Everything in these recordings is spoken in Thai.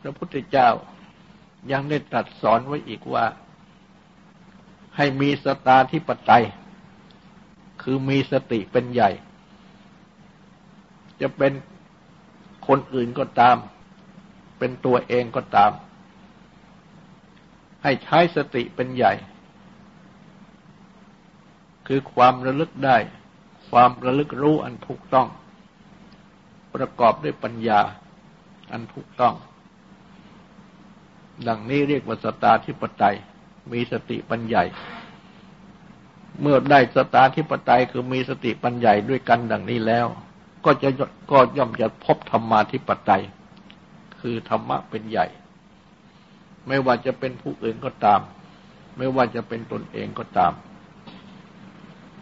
พระพุทธเจ้ายังได้ตรัสสอนไว้อีกว่า ให้มีสตาธิปไตย คือมีสติเป็นใหญ่ จะเป็นคนอื่นก็ตาม เป็นตัวเองก็ตาม ให้ใช้สติเป็นใหญ่ คือความระลึกได้ ความระลึกรู้อันถูกต้อง ประกอบด้วยปัญญาอันถูกต้อง ดังนี้เรียกว่าสตาธิปไตย มีสติปัญญาเมื่อได้สตาธิปไตยคือมีสติปัญญาด้วยกันดังนี้แล้ว ก็จะก็ย่อมจะพบธรรมาธิปไตย คือธรรมะเป็นใหญ่ ไม่ว่าจะเป็นผู้อื่นก็ตาม ไม่ว่าจะเป็นตนเองก็ตาม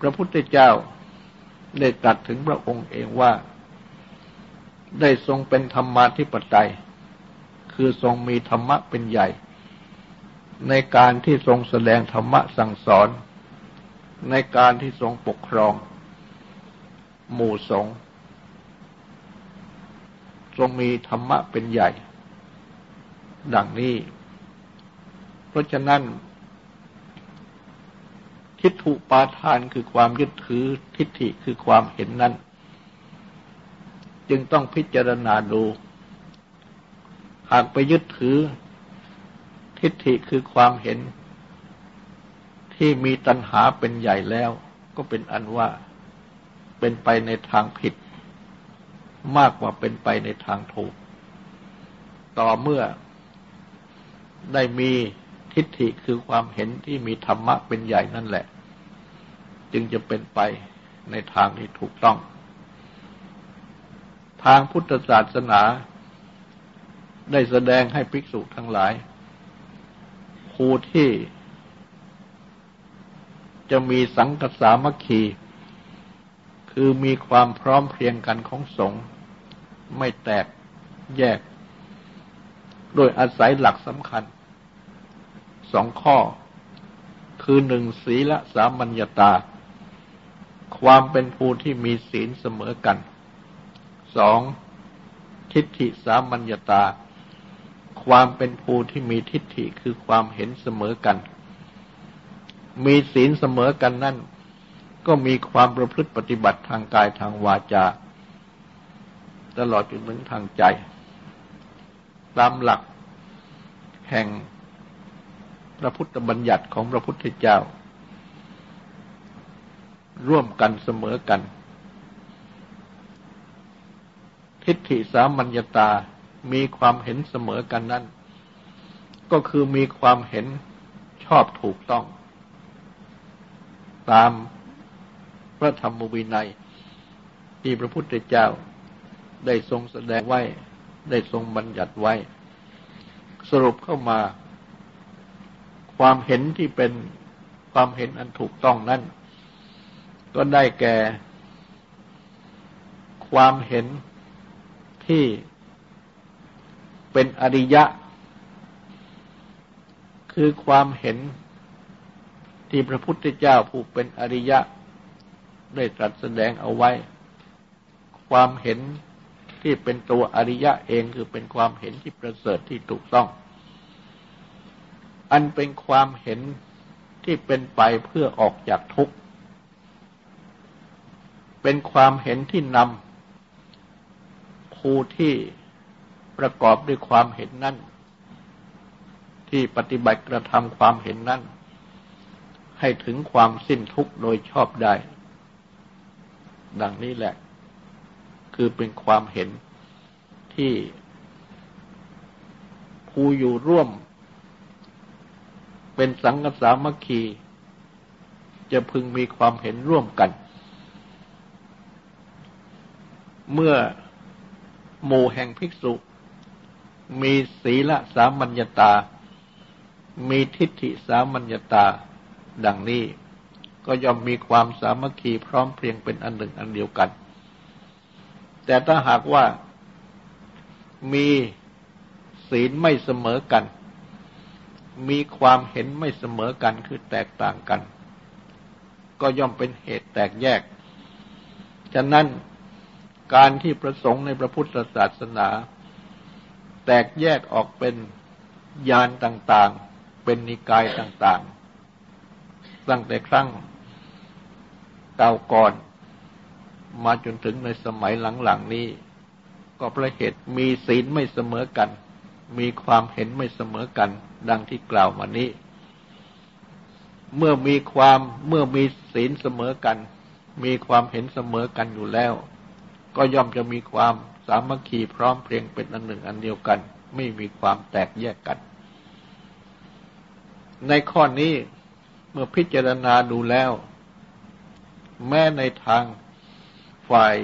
พระพุทธเจ้าได้ตรัสถึงพระองค์เองว่า ได้ทรงเป็นธรรมาธิปไตย คือทรงมีธรรมะเป็นใหญ่ ในการที่ทรงแสดงธรรมะสั่งสอน ในการที่ทรงปกครอง หมู่สงฆ์ทรงมีธรรมะเป็นใหญ่ ดังนี้ เพราะฉะนั้น ทิฏฐุปาทานคือความยึดถือทิฏฐิคือความเห็นนั้น จึงต้องพิจารณาดู หากไปยึดถือ ทิฏฐิคือความเห็น ที่มีตัณหาเป็นใหญ่แล้ว ก็เป็นอันว่าเป็นไปในทางผิด มากกว่าเป็นไปในทางถูก ต่อเมื่อได้มีทิฏฐิคือความเห็นที่มีธรรมะเป็นใหญ่นั่นแหละ จึงจะเป็นไปในทางที่ถูกต้อง ทางพุทธศาสนา ได้แสดงให้ภิกษุทั้งหลาย ผู้ที่จะมีสังกสามัคคี คือมีความพร้อมเพรียงกันของสงฆ์ไม่แตกแยก โดยอาศัยหลักสำคัญ สองข้อ คือหนึ่งศีลสามัญญาตา ความเป็นผู้ที่มีศีลเสมอกัน สองทิฏฐิสามัญญาตา ความเป็นผู้ที่มีทิฏฐิคือความเห็นเสมอกัน มีศีลเสมอกันนั่น ก็มีความประพฤติปฏิบัติทางกายทางวาจา ตลอดจนถึงทางใจ ตามหลักแห่งพระพุทธบัญญัติของพระพุทธเจ้า ร่วมกันเสมอกัน ทิฏฐิสามัญญาตา มีความเห็นเสมอกันนั้น ก็คือมีความเห็นชอบถูกต้อง ตามพระธรรมวินัย ที่พระพุทธเจ้าได้ทรงแสดงไว้ ได้ทรงบัญญัติไว้ สรุปเข้ามา ความเห็นที่เป็นความเห็นอันถูกต้องนั้น ก็ได้แก่ ความเห็นที่ เป็นอริยะ คือความเห็นที่พระพุทธเจ้าผู้เป็นอริยะ ได้ตรัสแสดงเอาไว้ ความเห็นที่เป็นตัวอริยะเองคือเป็นความเห็นที่ประเสริฐที่ถูกต้อง อันเป็นความเห็นที่เป็นไปเพื่อออกจากทุกข์ เป็นความเห็นที่นำผู้ที่ ประกอบด้วยความเห็นนั้นที่ปฏิบัติกระทำความเห็นนั้นให้ถึงความสิ้นทุกข์โดยชอบได้ ดังนี้แหละ คือเป็นความเห็นที่ผู้อยู่ร่วม เป็นสังกสามัคคี จะพึงมีความเห็นร่วมกัน เมื่อหมู่แห่งภิกษุ มีศีลสามัญญาตา มีทิฏฐิสามัญญาตา ดังนี้ก็ย่อมมีความสามัคคีพร้อมเพรียงเป็นอันหนึ่งอันเดียวกัน แต่ถ้าหากว่ามีศีลไม่เสมอกัน มีความเห็นไม่เสมอกันคือแตกต่างกัน ก็ย่อมเป็นเหตุแตกแยก ฉะนั้นการที่ประสงค์ในพระพุทธศาสนา แตกแยกออกเป็นยานต่างๆ เป็นนิกายต่างๆ ตั้งแต่ครั้งเก่าก่อน มาจนถึงในสมัยหลังๆนี้ ก็ปราะเหตุมีศีลไม่เสมอกัน มีความเห็นไม่เสมอกัน ดังที่กล่าวมานี้ เมื่อมีความเมื่อมีศีลเสมอกัน มีความเห็นเสมอกันอยู่แล้ว ก็ย่อมจะมีความ สามัคคีพร้อมเพรียงเป็นอันหนึ่งอันเดียวกัน ไม่มีความแตกแยกกัน ในข้อนี้เมื่อพิจารณาดูแล้ว แม้ในทางฝ่าย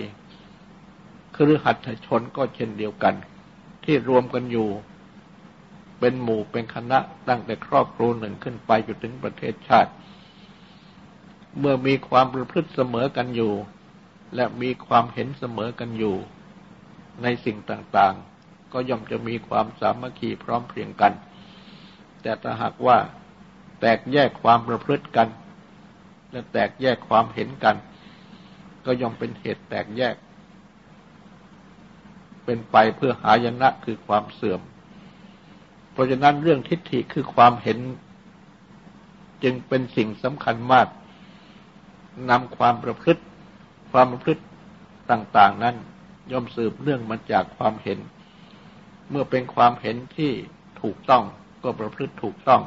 ครือหัตชนก็เช่นเดียวกัน ที่รวมกันอยู่เป็นหมู่เป็นคณะตั้งแต่ครอบครัวหนึ่งขึ้นไปจนถึงประเทศชาติ เมื่อมีความประพฤติเสมอกันอยู่ และมีความเห็นเสมอกันอยู่ ในสิ่งต่างๆ ก็ย่อมจะมีความสามัคคีพร้อมเพรียงกัน แต่ถ้าหากว่าแตกแยกความประพฤติกัน และแตกแยกความเห็นกัน ก็ย่อมเป็นเหตุแตกแยก เป็นไปเพื่อหายนะคือความเสื่อม เพราะฉะนั้นเรื่องทิฏฐิคือความเห็น จึงเป็นสิ่งสำคัญมากนำความประพฤติ ความประพฤติต่าง ๆ นั้น ย่อมสืบเนื่องมาจากความเห็น เมื่อเป็นความเห็นที่ถูกต้องก็ประพฤติถูกต้อง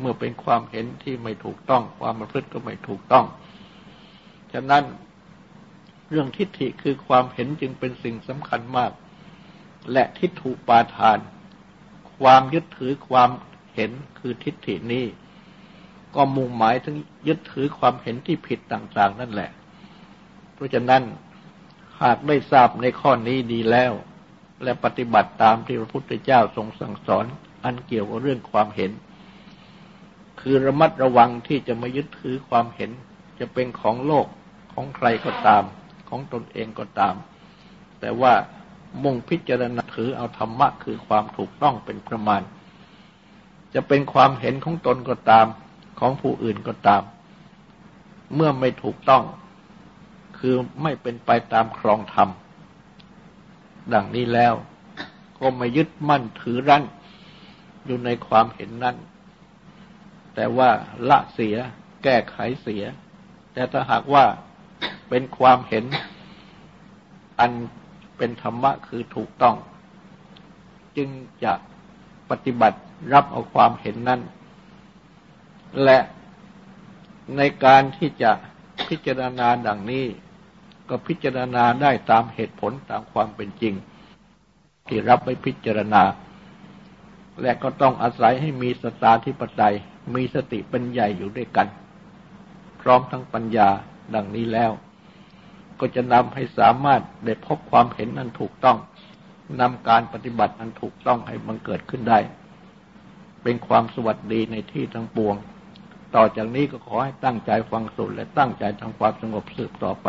เมื่อเป็นความเห็นที่ไม่ถูกต้อง ความประพฤติก็ไม่ถูกต้อง ฉะนั้นเรื่องทิฏฐิคือความเห็นจึงเป็นสิ่งสำคัญมาก และทิฏฐุปาทาน ความยึดถือความเห็นคือทิฏฐินี้ ก็มุ่งหมายถึงยึดถือความเห็นที่ผิดต่าง ๆ นั่นแหละ เพราะฉะนั้น หากได้ทราบในข้อนี้ดีแล้ว และปฏิบัติตามที่พระพุทธเจ้าทรงสั่งสอน อันเกี่ยวกับเรื่องความเห็น คือระมัดระวังที่จะไม่ยึดถือความเห็น จะเป็นของโลกของใครก็ตาม ของตนเองก็ตาม แต่ว่ามุ่งพิจารณาถือเอาธรรมะคือความถูกต้องเป็นประมาณ จะเป็นความเห็นของตนก็ตาม ของผู้อื่นก็ตาม เมื่อไม่ถูกต้อง คือไม่เป็นไปตามครองธรรม ดังนี้แล้วก็ไม่ยึดมั่นถือรั้นอยู่ในความเห็นนั้น แต่ว่าละเสียแก้ไขเสีย แต่ถ้าหากว่าเป็นความเห็นอันเป็นธรรมะคือถูกต้อง จึงจะปฏิบัติรับเอาความเห็นนั้น และในการที่จะพิจารณาดังนี้ ก็พิจารณาได้ตามเหตุผลตามความเป็นจริง ที่รับไปพิจารณา และก็ต้องอาศัยให้มีสตาธิปไตยมีสติปัญญาอยู่ด้วยกัน พร้อมทั้งปัญญาดังนี้แล้ว ก็จะนำให้สามารถได้พบความเห็นอันถูกต้องนำการปฏิบัติอันถูกต้องให้บังเกิดขึ้นได้ เป็นความสวัสดีในที่ทั้งปวง ต่อจากนี้ก็ขอให้ตั้งใจฟังสุดและตั้งใจทำความสงบสืบต่อไป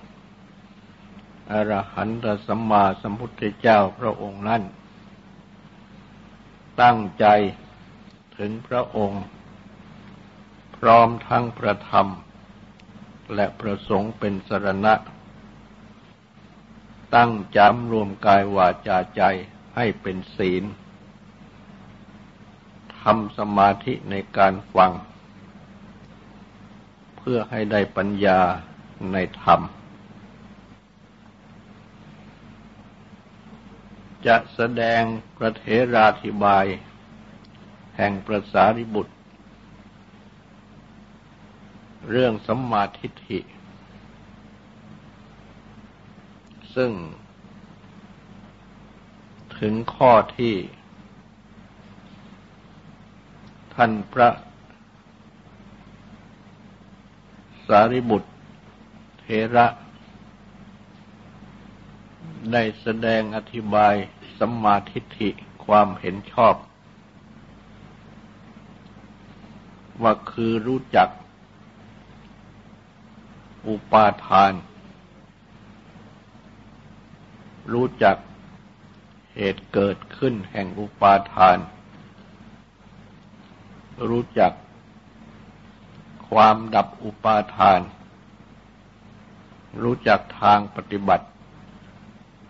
อรหันตสัมมาสัมพุทธเจ้าพระองค์นั้น ตั้งใจถึงพระองค์ พร้อมทั้งประธรรม และประสงค์เป็นสรณะ ตั้งจำรวมกายวาจาใจให้เป็นศีลทำสมาธิในการฟัง เพื่อให้ได้ปัญญาในธรรม จะแสดงประเทราธิบาย แห่งประสาริบุตร เรื่องสัมมาทิฏฐิ ซึ่ง ถึงข้อที่ ท่านพระ สารีบุตรเทระ ได้แสดงอธิบายสัมมาทิฏฐิความเห็นชอบ ว่าคือรู้จัก อุปาทาน รู้จักเหตุเกิดขึ้นแห่งอุปาทาน รู้จัก ความดับอุปาทาน รู้จักทางปฏิบัติ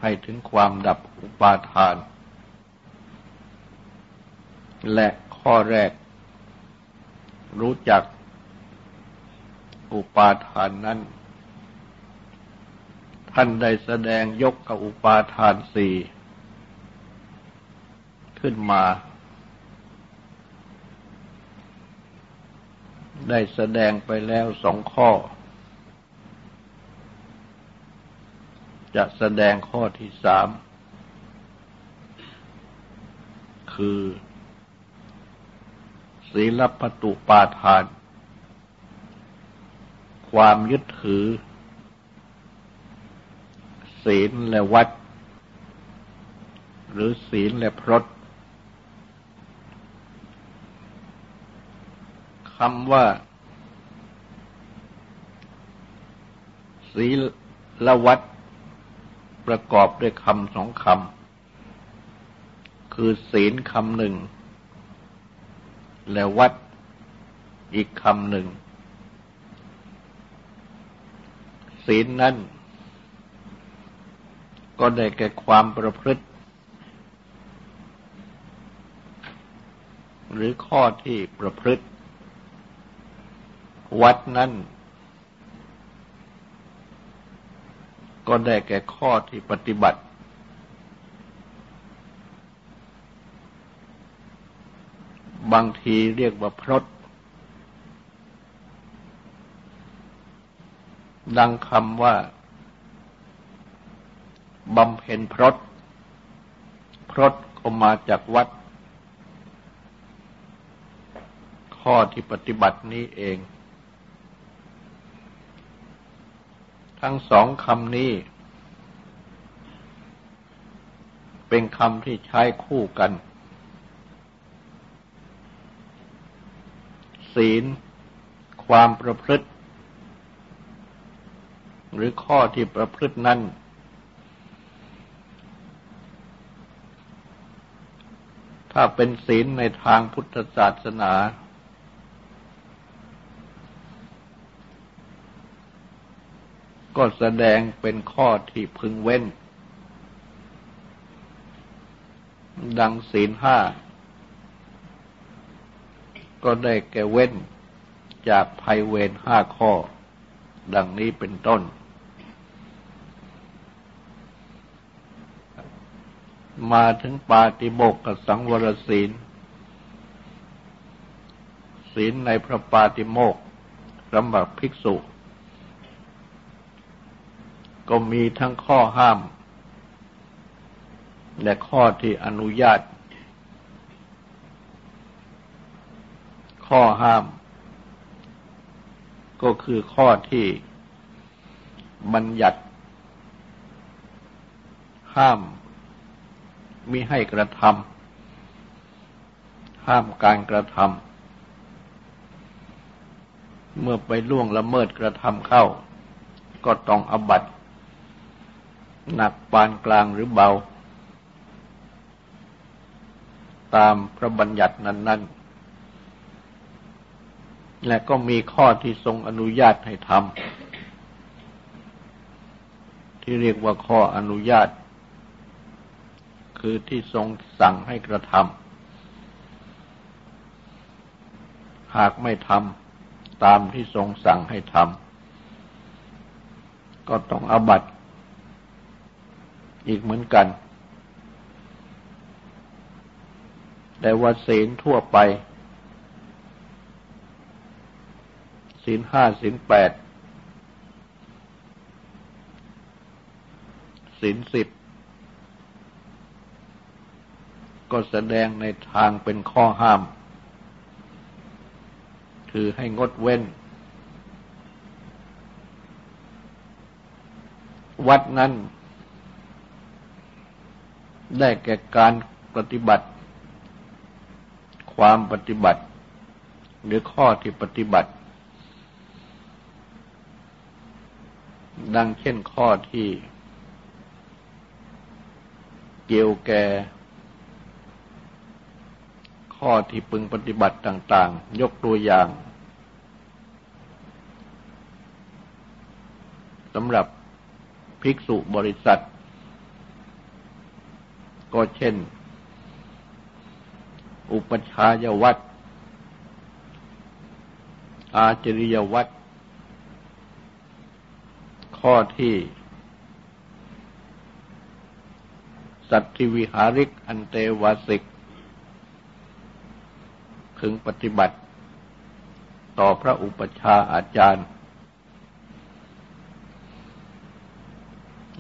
ให้ถึงความดับอุปาทาน และข้อแรก รู้จักอุปาทานนั้น ท่านได้แสดงยกกับอุปาทานสี่ขึ้นมา ได้แสดงไปแล้วสองข้อ จะแสดงข้อที่สามคือ ศีลปตุปาทาน ความยึดถือ ศีลและวัด หรือศีลและพรตคำว่า ศีลละวัด ประกอบด้วยคำสองคำ คือศีลคำหนึ่ง และวัดอีกคำหนึ่ง ศีลนั้น ก็ได้แก่ความประพฤติ หรือข้อที่ประพฤติ วัดนั้น ก็ได้แก่ข้อที่ปฏิบัติ บางทีเรียกว่าพรตดังคำว่าบำเพ็ญพรตพรตก็มาจากวัด ข้อที่ปฏิบัตินี้เอง ทั้งสองคำนี้ เป็นคำที่ใช้คู่กัน ศีล ความประพฤติ หรือข้อที่ประพฤตินั้นถ้าเป็นศีลในทางพุทธศาสนา ก็แสดงเป็นข้อที่พึงเว้น ดังศีลห้า ก็ได้แก่เว้นจากภัยเวรห้าข้อ ดังนี้เป็นต้น มาถึงปาติโมกกับสังวรศีล ศีลในพระปาติโมกสำหรับภิกษุ ก็มีทั้งข้อห้าม และข้อที่อนุญาต ข้อห้าม ก็คือข้อที่บัญญัติ ห้ามมิให้กระทำห้ามการกระทำเมื่อไปล่วงละเมิดกระทำเข้า ก็ต้องอบัติ หนักปานกลางหรือเบา ตามพระบัญญัตินั้น ๆ และก็มีข้อที่ทรงอนุญาตให้ทำที่เรียกว่าข้ออนุญาต คือที่ทรงสั่งให้กระทำหากไม่ทำตามที่ทรงสั่งให้ทำก็ต้องอบัติ อีกเหมือนกัน แต่ว่าศีลทั่วไป ศีลห้าศีลแปดศีลสิบก็แสดงในทางเป็นข้อห้าม คือให้งดเว้น วัดนั้น ได้แก่การปฏิบัติ ความปฏิบัติ หรือข้อที่ปฏิบัติ ดังเช่นข้อที่ เกี่ยวแก่ข้อที่พึงปฏิบัติต่าง ๆ ยกตัวอย่างสำหรับภิกษุบริษัท ก็เช่น อุปชายวัตอาจริยวัตข้อที่ สัตธิวิหาริกอันเตวาสิกพึงปฏิบัติ ต่อพระอุปชาอาจารย์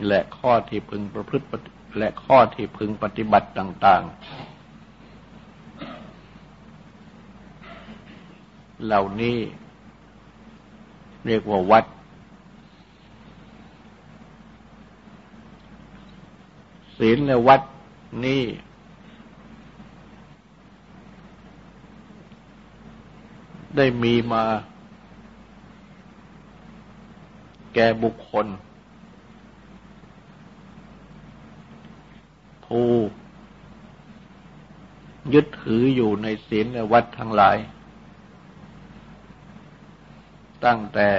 และข้อที่พึงประพฤติ และข้อที่พึงปฏิบัติต่างๆ เหล่านี้เรียกว่าวัด ศีลและวัดนี้ได้มีมาแก่บุคคลผู้ยึด ถืออยู่ในศีลและวัดทั้งหลาย ตั้งแต่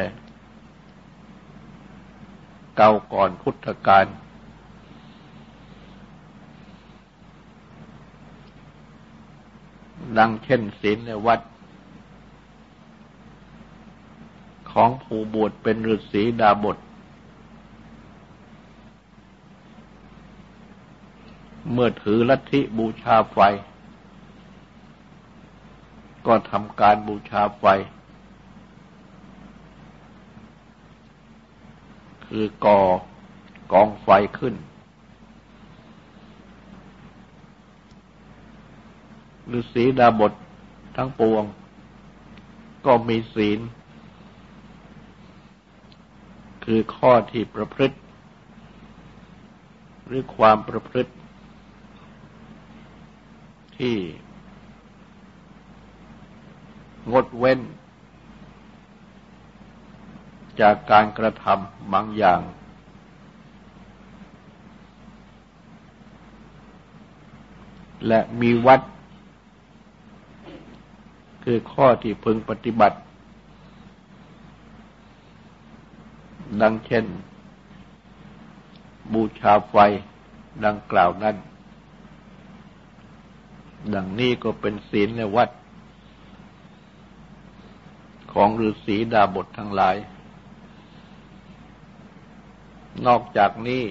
เก่าก่อนพุทธกาลดังเช่นศีลและวัด ของผู้บวชเป็นฤาษีดาบท เมื่อถือลัทธิบูชาไฟ ก็ทำการบูชาไฟ คือก่อกองไฟขึ้นฤาษีดาบททั้งปวง ก็มีศีล คือข้อที่ประพฤติ หรือความประพฤติที่ งดเว้น จากการกระทำบางอย่าง และมีวัด คือข้อที่พึงปฏิบัติ ดังเช่น บูชาไฟดังกล่าวนั้น ดังนี้ก็เป็นศีลและวัด ของฤาษีดาบททั้งหลาย นอกจากนี้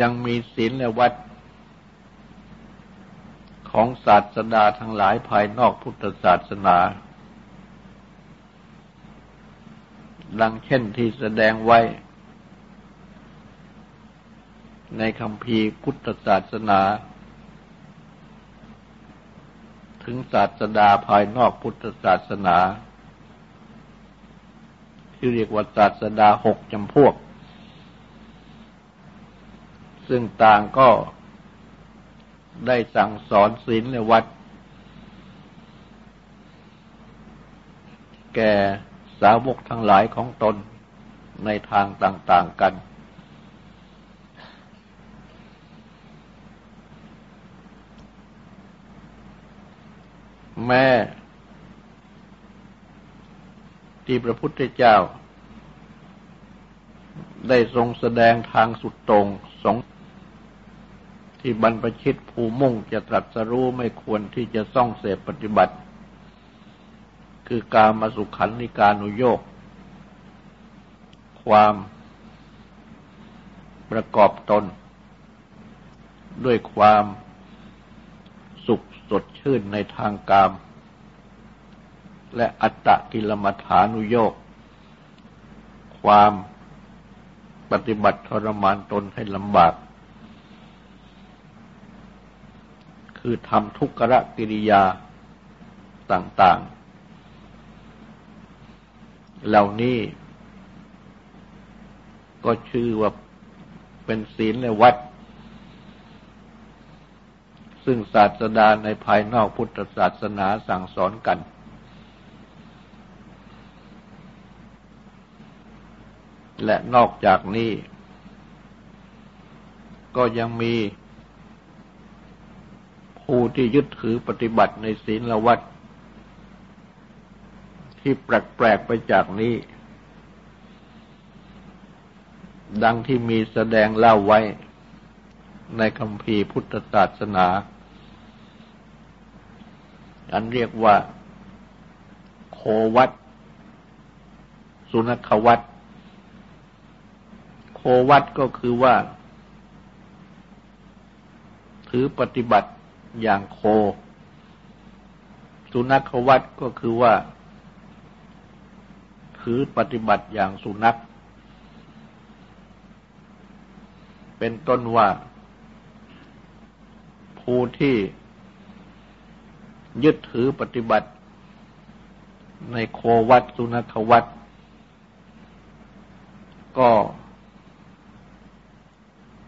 ยังมีศีลและวัด ของศาสดาทั้งหลายภายนอกพุทธศาสนาดังเช่นที่แสดงไว้ ในคำพีพุทธศาสนา ถึงศาสดาภายนอกพุทธศาสนา ที่เรียกว่าศาสดาหกจำพวก ซึ่งต่างก็ได้สั่งสอนศีลในวัด แก่สาวกทั้งหลายของตนในทางต่าง ๆ กัน แม้ที่พระพุทธเจ้า ได้ทรงแสดงทางสุดตรงสองที่บรรพชิตภูมุ่งจะตรัสรู้ไม่ควรที่จะซ่องเสพปฏิบัติ คือการมาสุขันนิการุโยก ความประกอบตน ด้วยความ สดชื่นในทางกาม และอัตตกิลมัฐานุโยกความปฏิบัติทรมานตนให้ลำบาก คือทำทุกขะกิริยาต่าง ๆ เหล่านี้ก็ชื่อว่าเป็นศีลในวัด ซึ่งศาสดาในภายนอกพุทธศาสนาสั่งสอนกัน และนอกจากนี้ ก็ยังมีผู้ที่ยึดถือปฏิบัติในศีลวัดที่แปลกๆไปจากนี้ ดังที่มีแสดงเล่าไว้ในคำพีพุทธศาสนา อันเรียกว่า โควัตสุนัขวัตโควัตก็คือว่า ถือปฏิบัติอย่างโค สุนัขวัตก็คือว่า ถือปฏิบัติอย่างสุนัข เป็นต้นว่า ผู้ที่ ยึดถือปฏิบัติ ในโควัตสุนัขวัตก็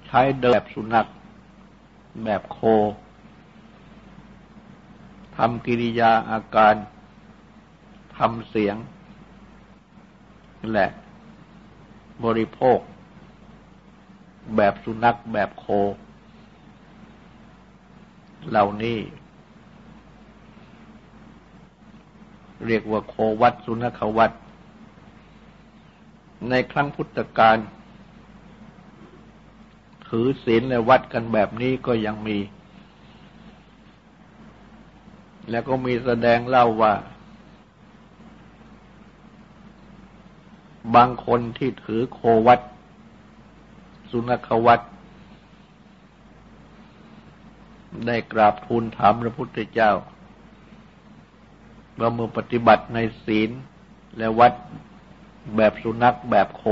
ใช้เดิแบบสุนัข แบบโคทำกิริยาอาการทำเสียงและ บริโภค แบบสุนัขแบบโค เหล่านี้ เรียกว่าโควัดสุนัขวัดในครั้งพุทธกาลถือศีลและวัดกันแบบนี้ก็ยังมี แล้วก็มีแสดงเล่าว่า บางคนที่ถือโควัตสุนัขวัตได้กราบทูลถามพระพุทธเจ้า ว่าเมื่อปฏิบัติในศีลและวัดแบบสุนัขแบบโค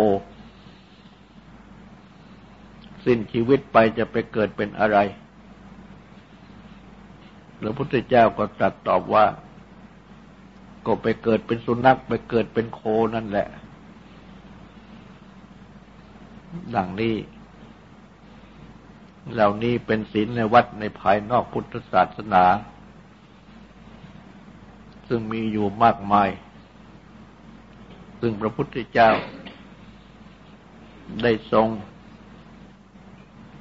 สิ้นชีวิตไปจะไปเกิดเป็นอะไรพระพุทธเจ้าก็ตรัสตอบว่า ก็ไปเกิดเป็นสุนัขไปเกิดเป็นโคนั่นแหละ ดังนี้ เหล่านี้เป็นศีลในวัดในภายนอกพุทธศาสนา ซึ่งมีอยู่มากมาย ซึ่งพระพุทธเจ้า ได้ทรง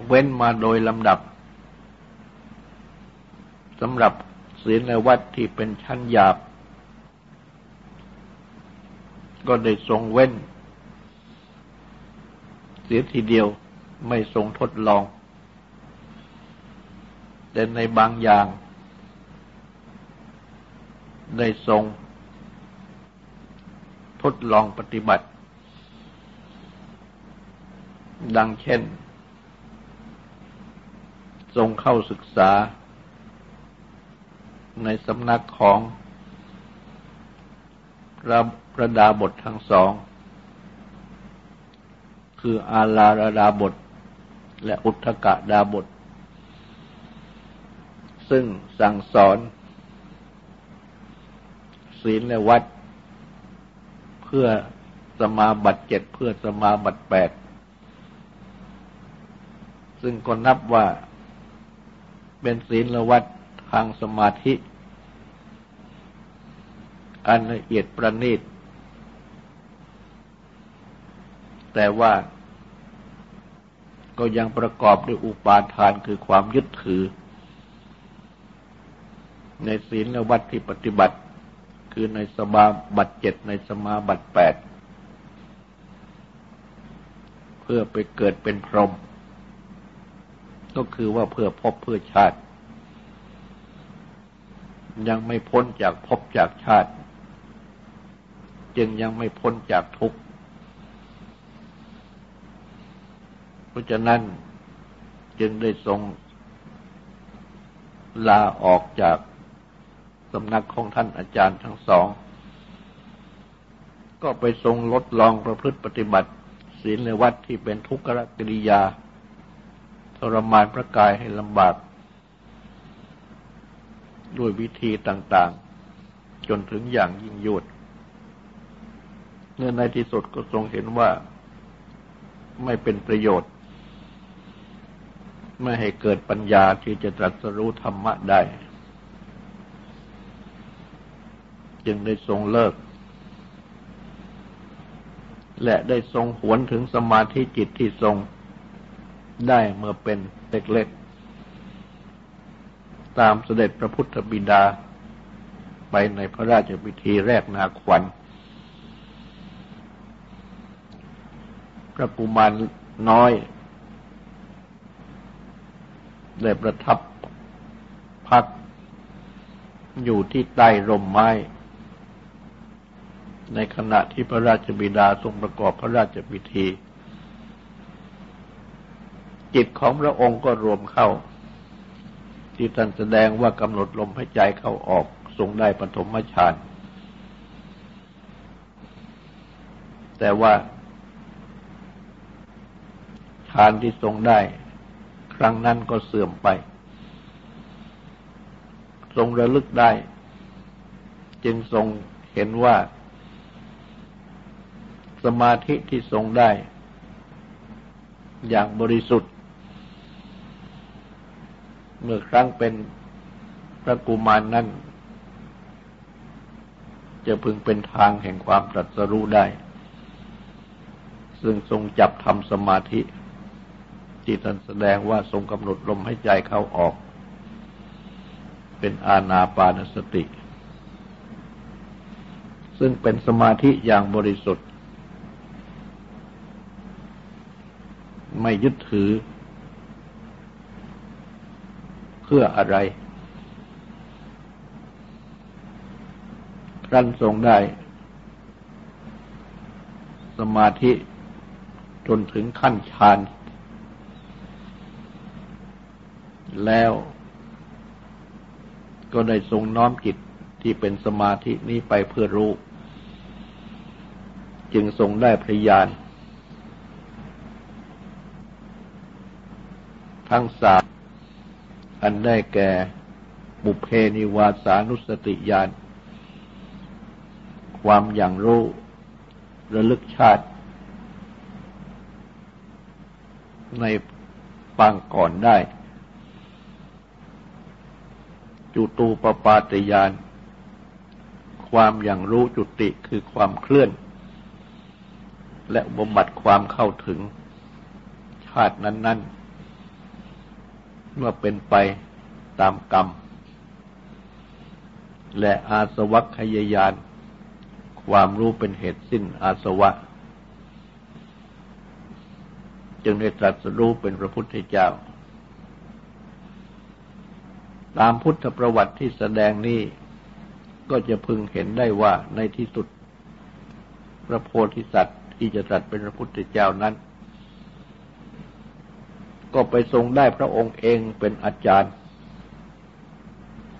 เว้นมาโดยลำดับสำหรับศีลในวัดที่เป็นชั้นหยาบ ก็ได้ทรงเว้น เสียทีเดียวไม่ทรงทดลอง แต่ในบางอย่าง ได้ทรง ทดลองปฏิบัติ ดังเช่น ทรงเข้าศึกษา ในสำนักของพระระดาบททั้งสอง คืออาลาราดาบท และอุทธกะดาบท ซึ่งสั่งสอน ศีลและวัด เพื่อสมาบัติเจ็ดเพื่อสมาบัติแปดซึ่งก็นับว่าเป็นศีลและวัดทางสมาธิ อันละเอียดประณีต แต่ว่าก็ยังประกอบด้วยอุปาทานคือความยึดถือ ในศีลและวัดที่ปฏิบัติ คือในสมาบัติเจ็ดในสมาบัติแปดเพื่อไปเกิดเป็นพรหมก็คือว่าเพื่อพบเพื่อชาติ ยังไม่พ้นจากภพจากชาติ จึงยังไม่พ้นจากทุกข์เพราะฉะนั้นจึงได้ทรงลาออกจาก สำนักของท่านอาจารย์ทั้งสอง ก็ไปทรงลดลองประพฤติปฏิบัติศีลในวัดที่เป็นทุกขกิริยา ทรมานพระกายให้ลำบาก ด้วยวิธีต่างๆ จนถึงอย่างยิ่งยวดเนื่อในที่สุดก็ทรงเห็นว่าไม่เป็นประโยชน์ ไม่ให้เกิดปัญญาที่จะตรัสรู้ธรรมะได้ จึงได้ทรงเลิก และได้ทรงหวนถึงสมาธิจิตที่ทรงได้เมื่อเป็นเล็กๆ ตามเสด็จพระพุทธบิดา ไปในพระราชพิธีแรกนาขวัญ พระกุมารน้อย ได้ประทับพักอยู่ที่ใต้ร่มไม้ ในขณะที่พระราชบิดาทรงประกอบพระราชพิธี จิตของพระองค์ก็รวมเข้า ที่ท่านแสดงว่ากำหนดลมหายใจเข้าออกทรงได้ปฐมฌานแต่ว่าฌานที่ทรงได้ ครั้งนั้นก็เสื่อมไป ทรงระลึกได้ จึงทรงเห็นว่า สมาธิที่ทรงได้ อย่างบริสุทธิ์ เมื่อครั้งเป็นพระกุมารนนั้น จะพึงเป็นทางแห่งความตรัสรู้ได้ ซึ่งทรงจับทำสมาธิ ที่ท่านแสดงว่าทรงกำหนดลมให้ใจเข้าออก เป็นอาณาปานสติ ซึ่งเป็นสมาธิอย่างบริสุทธิ์ ไม่ยึดถือ เพื่ออะไร ครั้นทรงได้ สมาธิจนถึงขั้นฌานแล้วก็ได้ทรงน้อมจิตที่เป็นสมาธินี้ไปเพื่อรู้ จึงทรงได้พยาน ทั้งสามอันได้แก่บุเพนิวาสานุสติญาณความอย่างรู้ระลึกชาติ ในปางก่อนได้ จุตูปปาตยาน ความอย่างรู้จุติคือความเคลื่อน และบำบัดความเข้าถึงชาตินั้น ๆ เมื่อเป็นไปตามกรรม และอาสวัคยายาน ความรู้เป็นเหตุสิ้นอาสวะ จึงได้ตรัสรู้เป็นพระพุทธเจ้า ตามพุทธประวัติที่แสดงนี้ ก็จะพึงเห็นได้ว่าในที่สุด พระโพธิสัตว์ที่จะตรัสเป็นพระพุทธเจ้านั้น ก็ไปทรงได้พระองค์เองเป็นอาจารย์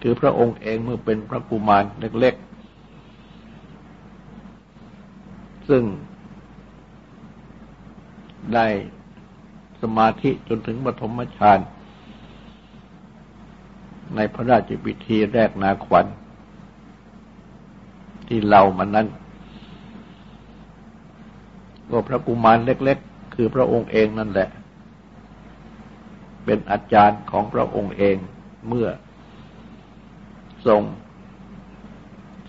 คือพระองค์เองเมื่อเป็นพระกุมารเล็กๆ ซึ่งได้สมาธิจนถึงปฐมฌานในพระราชพิธีแรกนาขวัญ ที่เรามันนั้น ก็พระกุมารเล็ก ๆ คือพระองค์เองนั่นแหละ เป็นอาจารย์ของพระองค์เองเมื่อ ทรง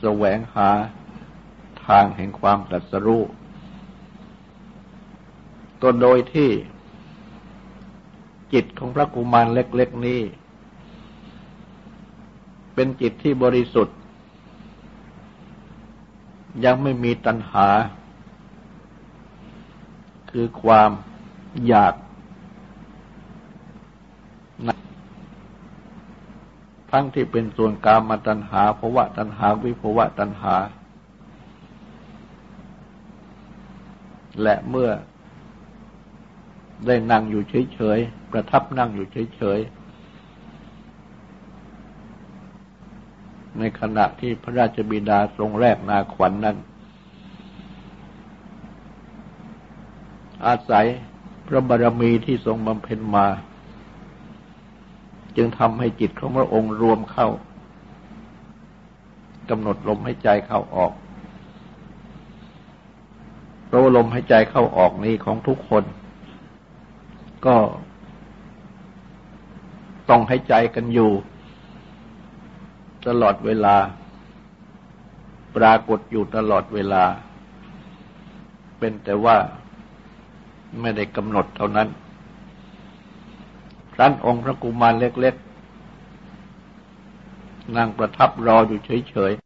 แสวงหาทางแห่งความตรัสรู้ก็โดยที่จิตของพระกุมารเล็ก ๆ นี้ เป็นจิตที่บริสุทธิ์ ยังไม่มีตัณหา คือความอยาก ทั้งที่เป็นส่วนกามตัณหาภวะตัณหาวิภวะตัณหา และเมื่อได้นั่งอยู่เฉยๆ ประทับนั่งอยู่เฉยๆ ในขณะที่พระราชบิดาทรงแรกนาขวัญนนั้น อาศัยพระบารมีที่ทรงบำเพ็ญมา จึงทำให้จิตของพระองค์รวมเข้ากำหนดลมให้ใจเข้าออกเพราะลมให้ใจเข้าออกนี้ของทุกคน ก็ต้องให้ใจกันอยู่ ตลอดเวลา ปรากฏอยู่ตลอดเวลา เป็นแต่ว่าไม่ได้กำหนดเท่านั้น ครั้นองค์พระกุมารเล็กๆนั่งประทับรออยู่เฉยๆ